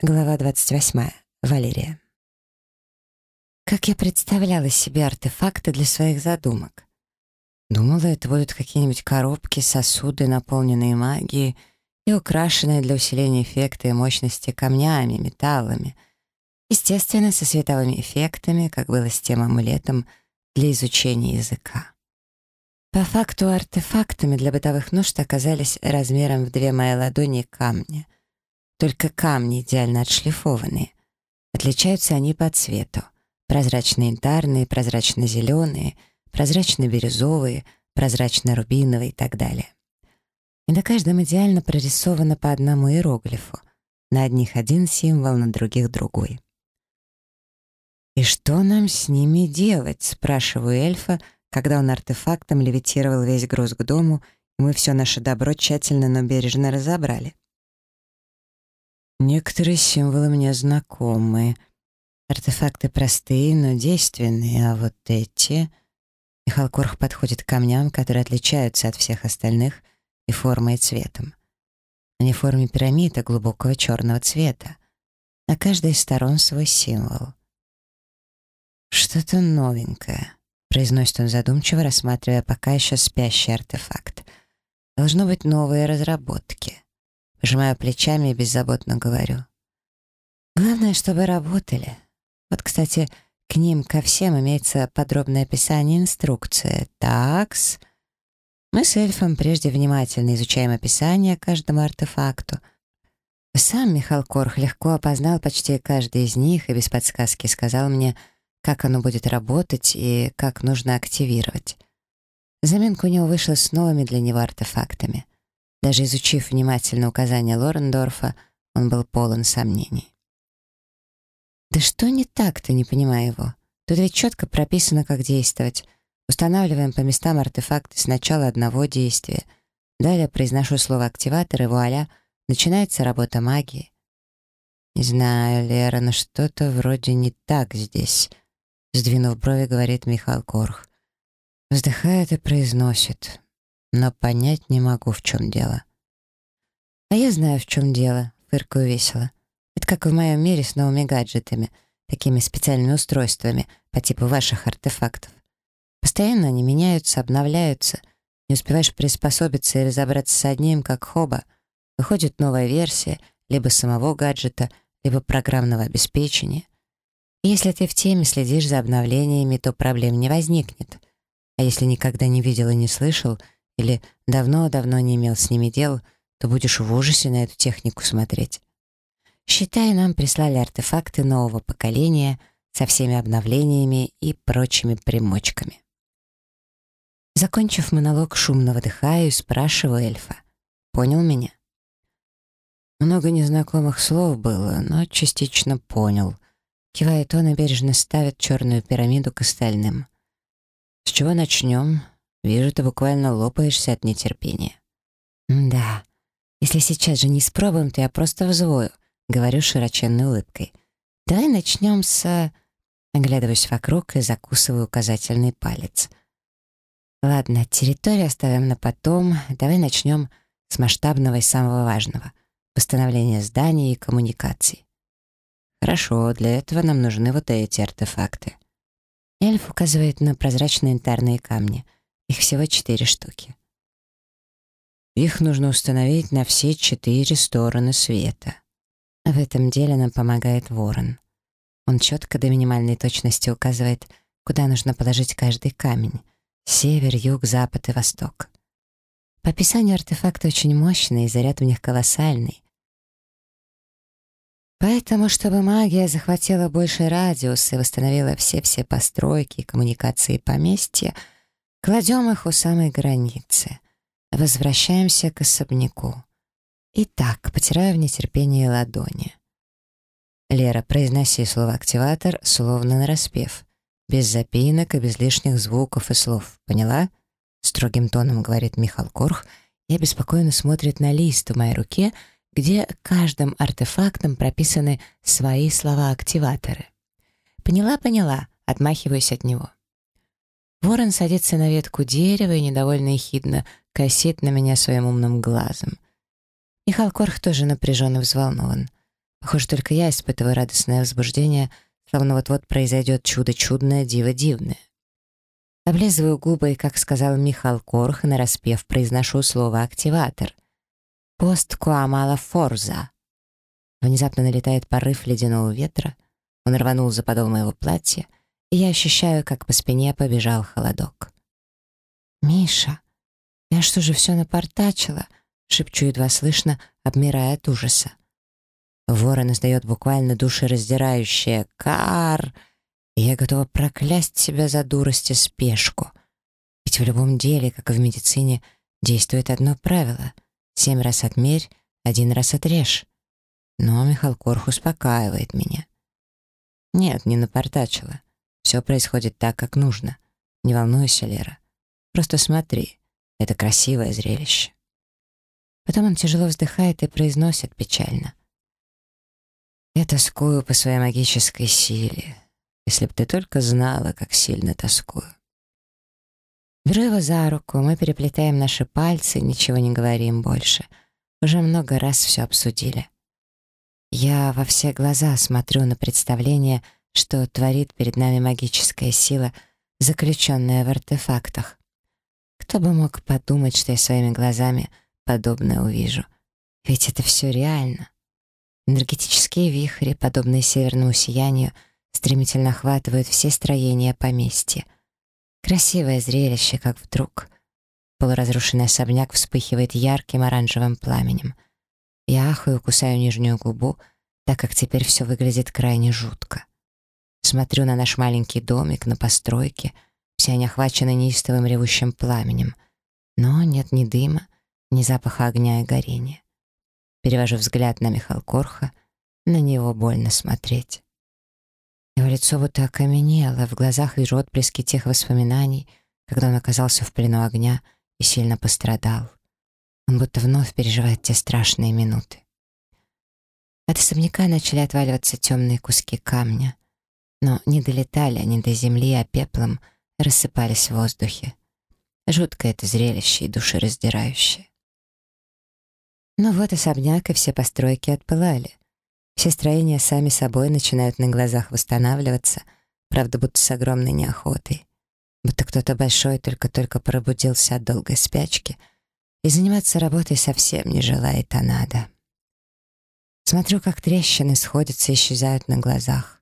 Глава 28. Валерия. Как я представляла себе артефакты для своих задумок? Думала, это будут какие-нибудь коробки, сосуды, наполненные магией и украшенные для усиления эффекта и мощности камнями, металлами. Естественно, со световыми эффектами, как было с тем амулетом для изучения языка. По факту артефактами для бытовых нужд оказались размером в две мои ладони камня — только камни идеально отшлифованные. Отличаются они по цвету. Прозрачно-янтарные, прозрачно-зеленые, прозрачно-бирюзовые, прозрачно-рубиновые и так далее. И на каждом идеально прорисовано по одному иероглифу. На одних один символ, на других другой. «И что нам с ними делать?» — спрашиваю эльфа, когда он артефактом левитировал весь груз к дому, и мы все наше добро тщательно, но бережно разобрали. Некоторые символы мне знакомы. Артефакты простые, но действенные, а вот эти... Михаил Корх подходит к камням, которые отличаются от всех остальных и формой, и цветом. Они в форме пирамида глубокого черного цвета. На каждой из сторон свой символ. «Что-то новенькое», — произносит он задумчиво, рассматривая пока еще спящий артефакт. «Должно быть новые разработки». Пожимаю плечами и беззаботно говорю. Главное, чтобы работали. Вот, кстати, к ним ко всем имеется подробное описание инструкции. Такс. Мы с эльфом прежде внимательно изучаем описание каждому артефакту. Сам Михаил Корх легко опознал почти каждый из них и без подсказки сказал мне, как оно будет работать и как нужно активировать. Заминка у него вышла с новыми для него артефактами — даже изучив внимательно указания Лорендорфа, он был полон сомнений. «Да что не так-то, не понимаю его? Тут ведь четко прописано, как действовать. Устанавливаем по местам артефакты сначала одного действия. Далее произношу слово «активатор» и вуаля, начинается работа магии. «Не знаю, Лера, но что-то вроде не так здесь», — сдвинув брови, говорит Михаил Корх. Вздыхает и произносит но понять не могу, в чем дело. А я знаю, в чем дело, фыркаю весело. Это как в моем мире с новыми гаджетами, такими специальными устройствами по типу ваших артефактов. Постоянно они меняются, обновляются, не успеваешь приспособиться и разобраться с одним, как хоба. Выходит новая версия либо самого гаджета, либо программного обеспечения. И если ты в теме следишь за обновлениями, то проблем не возникнет. А если никогда не видел и не слышал — или давно-давно не имел с ними дел, то будешь в ужасе на эту технику смотреть. Считай, нам прислали артефакты нового поколения со всеми обновлениями и прочими примочками. Закончив монолог, шумно выдыхаю и спрашиваю эльфа. «Понял меня?» Много незнакомых слов было, но частично понял. Кивает он и бережно ставит черную пирамиду к остальным. «С чего начнем?» Вижу, ты буквально лопаешься от нетерпения. Да, если сейчас же не испробуем, то я просто взвою, говорю широченной улыбкой. Давай начнем с... Оглядываюсь вокруг и закусываю указательный палец. Ладно, территорию оставим на потом. Давай начнем с масштабного и самого важного — восстановления зданий и коммуникаций. Хорошо, для этого нам нужны вот эти артефакты. Эльф указывает на прозрачные янтарные камни — их всего четыре штуки. Их нужно установить на все четыре стороны света. В этом деле нам помогает ворон. Он четко до минимальной точности указывает, куда нужно положить каждый камень — север, юг, запад и восток. По описанию артефакты очень мощные, и заряд у них колоссальный. Поэтому, чтобы магия захватила больший радиус и восстановила все-все постройки, коммуникации и поместья — Кладем их у самой границы. Возвращаемся к особняку. Итак, потираю в нетерпении ладони. Лера, произноси слово «активатор» словно нараспев. Без запинок и без лишних звуков и слов. Поняла? Строгим тоном говорит Михаил Корх и обеспокоенно смотрит на лист в моей руке, где каждым артефактом прописаны свои слова-активаторы. «Поняла, поняла», отмахиваюсь от него. Ворон садится на ветку дерева и недовольно ехидно косит на меня своим умным глазом. Михаил Корх тоже напряженно взволнован. Похоже, только я испытываю радостное возбуждение, словно вот-вот произойдет чудо чудное, диво дивное. Облизываю губы и, как сказал Михаил Корх, нараспев произношу слово «активатор». «Пост Куамала Форза». Внезапно налетает порыв ледяного ветра, он рванул за подол моего платья, я ощущаю, как по спине побежал холодок. «Миша, я что же все напортачила?» — шепчу едва слышно, обмирая от ужаса. Ворон издает буквально душераздирающее «Кар!» и я готова проклясть себя за дурость и спешку. Ведь в любом деле, как и в медицине, действует одно правило — семь раз отмерь, один раз отрежь. Но Михаил Корх успокаивает меня. Нет, не напортачила. Все происходит так, как нужно. Не волнуйся, Лера. Просто смотри. Это красивое зрелище. Потом он тяжело вздыхает и произносит печально. «Я тоскую по своей магической силе. Если б ты только знала, как сильно тоскую». Беру его за руку, мы переплетаем наши пальцы, ничего не говорим больше. Уже много раз все обсудили. Я во все глаза смотрю на представление, что творит перед нами магическая сила, заключенная в артефактах. Кто бы мог подумать, что я своими глазами подобное увижу? Ведь это все реально. Энергетические вихри, подобные северному сиянию, стремительно охватывают все строения поместья. Красивое зрелище, как вдруг. Полуразрушенный особняк вспыхивает ярким оранжевым пламенем. Я ахаю, кусаю нижнюю губу, так как теперь все выглядит крайне жутко. Смотрю на наш маленький домик, на постройки — все они охвачены неистовым ревущим пламенем. Но нет ни дыма, ни запаха огня и горения. Перевожу взгляд на Михаил Корха, на него больно смотреть. Его лицо будто окаменело, в глазах вижу отблески тех воспоминаний, когда он оказался в плену огня и сильно пострадал. Он будто вновь переживает те страшные минуты. От особняка начали отваливаться темные куски камня, но не долетали они до земли, а пеплом — рассыпались в воздухе. Жуткое это зрелище и душераздирающее. Но вот особняк и все постройки отпылали. Все строения сами собой начинают на глазах восстанавливаться, правда, будто с огромной неохотой. Будто кто-то большой только-только пробудился от долгой спячки и заниматься работой совсем не желает, а надо. Смотрю, как трещины сходятся и исчезают на глазах.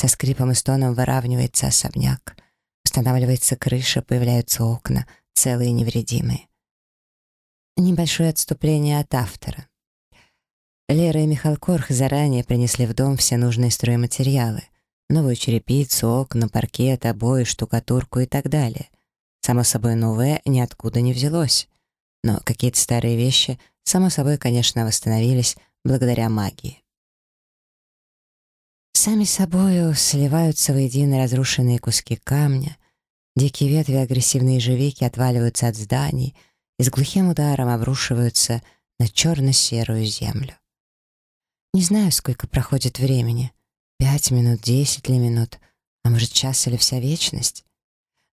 Со скрипом и стоном выравнивается особняк. Устанавливается крыша, появляются окна, целые и невредимые. Небольшое отступление от автора. Лера и Михаил Корх заранее принесли в дом все нужные стройматериалы. Новую черепицу, окна, паркет, обои, штукатурку и так далее. Само собой, новое ниоткуда не взялось. Но какие-то старые вещи, само собой, конечно, восстановились благодаря магии. Сами собою сливаются воедино разрушенные куски камня, дикие ветви агрессивные ежевики отваливаются от зданий и с глухим ударом обрушиваются на черно-серую землю. Не знаю, сколько проходит времени, пять минут, десять ли минут, а может час или вся вечность.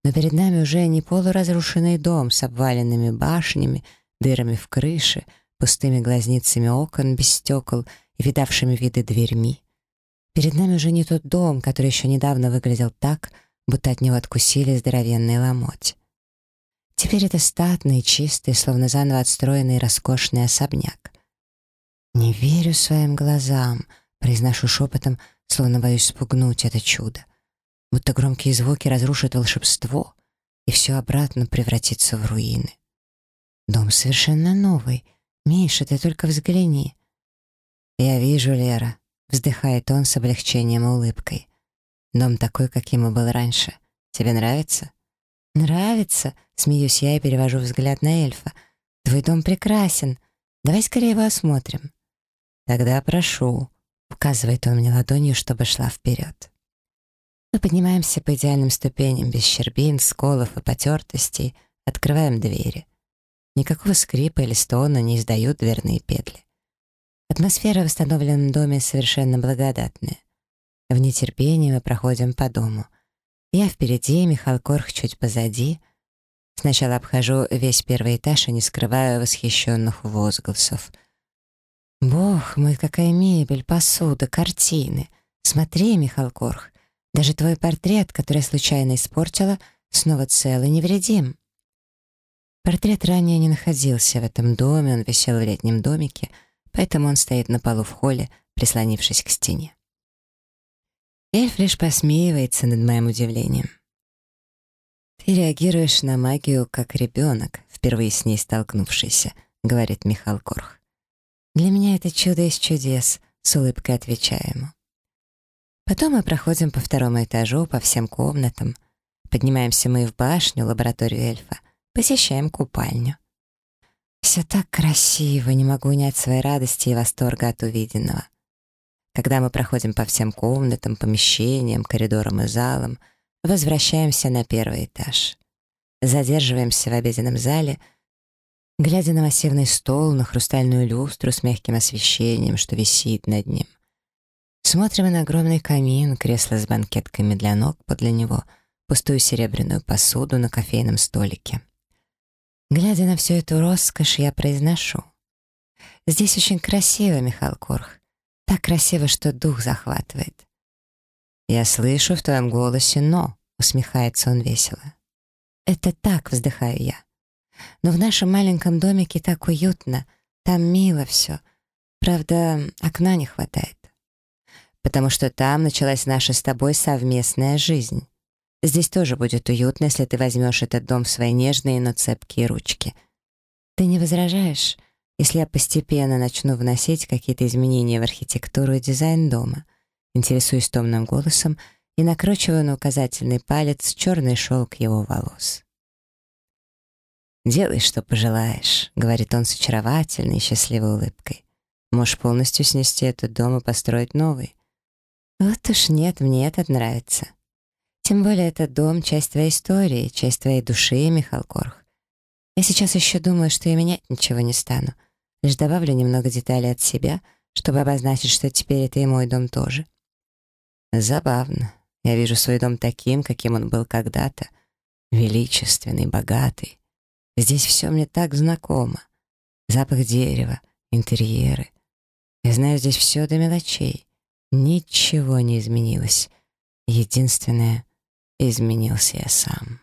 Но перед нами уже не полуразрушенный дом с обваленными башнями, дырами в крыше, пустыми глазницами окон без стекол и видавшими виды дверьми. Перед нами уже не тот дом, который еще недавно выглядел так, будто от него откусили здоровенный ломоть. Теперь это статный, чистый, словно заново отстроенный роскошный особняк. «Не верю своим глазам», — произношу шепотом, словно боюсь спугнуть это чудо. Будто громкие звуки разрушат волшебство, и все обратно превратится в руины. Дом совершенно новый. Миша, ты только взгляни. Я вижу, Лера, Вздыхает он с облегчением и улыбкой. Дом такой, каким и был раньше. Тебе нравится? Нравится? Смеюсь я и перевожу взгляд на эльфа. Твой дом прекрасен. Давай скорее его осмотрим. Тогда прошу. Указывает он мне ладонью, чтобы шла вперед. Мы поднимаемся по идеальным ступеням, без щербин, сколов и потертостей, открываем двери. Никакого скрипа или стона не издают дверные петли. Атмосфера в восстановленном доме совершенно благодатная. В нетерпении мы проходим по дому. Я впереди, Михаил Корх чуть позади. Сначала обхожу весь первый этаж и не скрываю восхищенных возгласов. Бог мой, какая мебель, посуда, картины. Смотри, Михаил Корх, даже твой портрет, который я случайно испортила, снова цел и невредим. Портрет ранее не находился в этом доме, он висел в летнем домике, поэтому он стоит на полу в холле, прислонившись к стене. Эльф лишь посмеивается над моим удивлением. «Ты реагируешь на магию, как ребенок, впервые с ней столкнувшийся», — говорит Михаил Корх. «Для меня это чудо из чудес», — с улыбкой отвечаю ему. Потом мы проходим по второму этажу, по всем комнатам. Поднимаемся мы в башню, лабораторию эльфа, посещаем купальню. Все так красиво, не могу унять своей радости и восторга от увиденного. Когда мы проходим по всем комнатам, помещениям, коридорам и залам, возвращаемся на первый этаж. Задерживаемся в обеденном зале, глядя на массивный стол, на хрустальную люстру с мягким освещением, что висит над ним. Смотрим на огромный камин, кресло с банкетками для ног подле него, пустую серебряную посуду на кофейном столике. Глядя на всю эту роскошь, я произношу. «Здесь очень красиво, Михаил Корх. Так красиво, что дух захватывает». «Я слышу в твоем голосе «но», — усмехается он весело. «Это так», — вздыхаю я. «Но в нашем маленьком домике так уютно, там мило все. Правда, окна не хватает. Потому что там началась наша с тобой совместная жизнь». Здесь тоже будет уютно, если ты возьмешь этот дом в свои нежные, но цепкие ручки. Ты не возражаешь, если я постепенно начну вносить какие-то изменения в архитектуру и дизайн дома? Интересуюсь томным голосом и накручиваю на указательный палец черный шелк его волос. «Делай, что пожелаешь», — говорит он с очаровательной и счастливой улыбкой. «Можешь полностью снести этот дом и построить новый». «Вот уж нет, мне этот нравится. Тем более этот дом — часть твоей истории, часть твоей души, Михаил Корх. Я сейчас еще думаю, что я менять ничего не стану. Лишь добавлю немного деталей от себя, чтобы обозначить, что теперь это и мой дом тоже. Забавно. Я вижу свой дом таким, каким он был когда-то. Величественный, богатый. Здесь все мне так знакомо. Запах дерева, интерьеры. Я знаю здесь все до мелочей. Ничего не изменилось. Единственное — Изменился я сам.